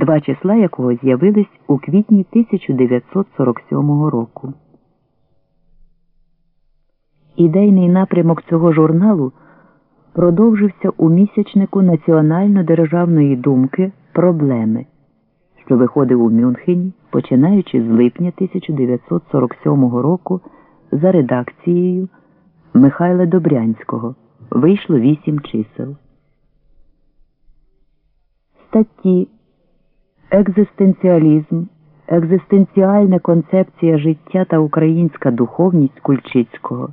два числа якого з'явились у квітні 1947 року. Ідейний напрямок цього журналу продовжився у місячнику національно-державної думки Проблеми, що виходив у Мюнхені, починаючи з липня 1947 року за редакцією Михайла Добрянського. Вийшло вісім чисел. Статті Екзистенціалізм, екзистенціальна концепція життя та українська духовність Кульчицького.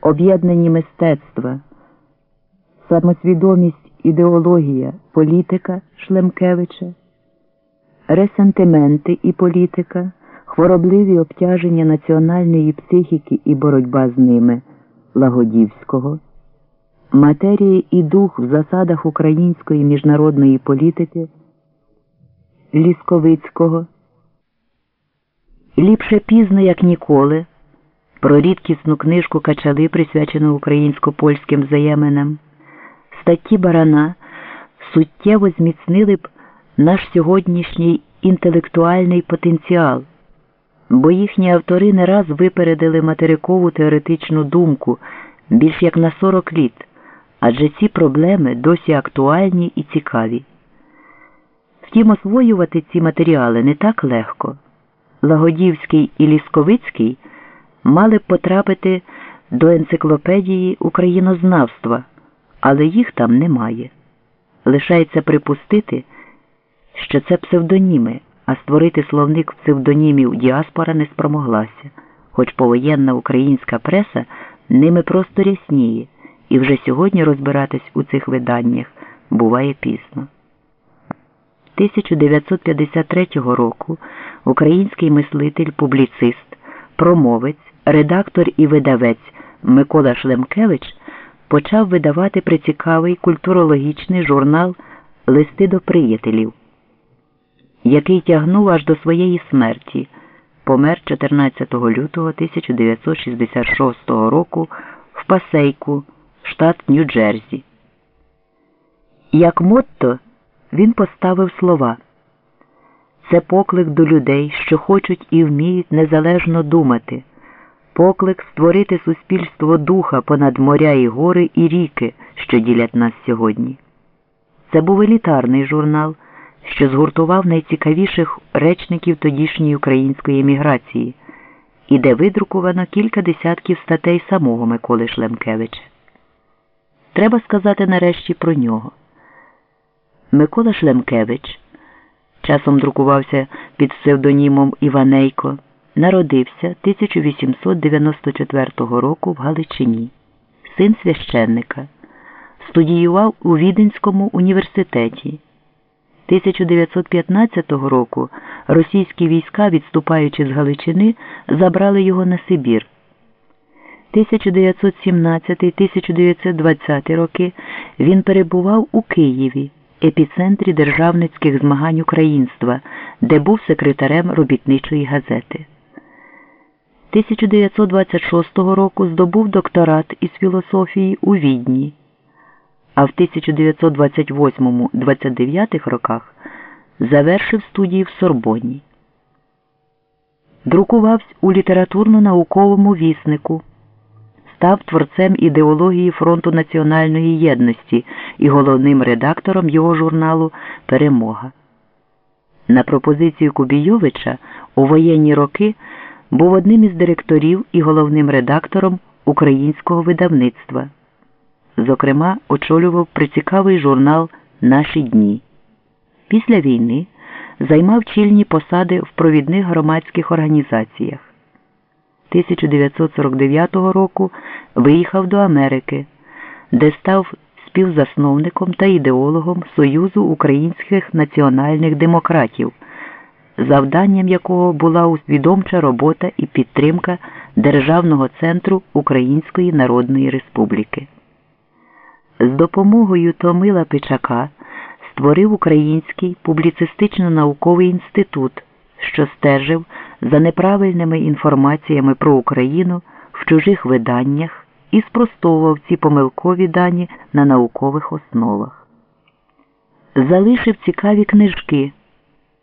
Об'єднані мистецтва, самосвідомість, ідеологія, політика Шлемкевича, ресентименти і політика, хворобливі обтяження національної психіки і боротьба з ними Лагодівського, матерія і дух в засадах української міжнародної політики Лісковицького. Ліпше пізно, як ніколи про рідкісну книжку Качали, присвячену українсько-польським взаєминам, статті Барана суттєво зміцнили б наш сьогоднішній інтелектуальний потенціал, бо їхні автори не раз випередили материкову теоретичну думку більш як на 40 літ, адже ці проблеми досі актуальні і цікаві. Втім, освоювати ці матеріали не так легко. Лагодівський і Лісковицький – мали б потрапити до енциклопедії українознавства, але їх там немає. Лишається припустити, що це псевдоніми, а створити словник псевдонімів діаспора не спромоглася, хоч повоєнна українська преса ними просто рясніє, і вже сьогодні розбиратись у цих виданнях буває пізно. 1953 року український мислитель, публіцист, промовець редактор і видавець Микола Шлемкевич почав видавати прицікавий культурологічний журнал Листи до приятелів, який тягнув аж до своєї смерті, помер 14 лютого 1966 року в Пасейку, штат Нью-Джерсі. Як мотто він поставив слова. Це поклик до людей, що хочуть і вміють незалежно думати поклик створити суспільство духа понад моря і гори і ріки, що ділять нас сьогодні. Це був елітарний журнал, що згуртував найцікавіших речників тодішньої української еміграції, і де видрукувано кілька десятків статей самого Миколи Шлемкевича. Треба сказати нарешті про нього. Микола Шлемкевич. Часом друкувався під псевдонімом Іванейко. Народився 1894 року в Галичині, син священника, студіював у Віденському університеті. 1915 року російські війська, відступаючи з Галичини, забрали його на Сибір. 1917-1920 роки він перебував у Києві, епіцентрі державницьких змагань українства, де був секретарем робітничої газети. 1926 року здобув докторат із філософії у Відні, а в 1928-29 роках завершив студії в Сорбоні. Друкувався у літературно-науковому віснику, став творцем ідеології Фронту національної єдності і головним редактором його журналу Перемога. На пропозицію Кубійовича у воєнні роки був одним із директорів і головним редактором українського видавництва. Зокрема, очолював прицікавий журнал Наші дні. Після війни займав чільні посади в провідних громадських організаціях. 1949 року виїхав до Америки, де став співзасновником та ідеологом Союзу українських національних демократів завданням якого була усвідомча робота і підтримка Державного центру Української Народної Республіки. З допомогою Томила Пичака створив Український публіцистично-науковий інститут, що стежив за неправильними інформаціями про Україну в чужих виданнях і спростовував ці помилкові дані на наукових основах. залишив цікаві книжки.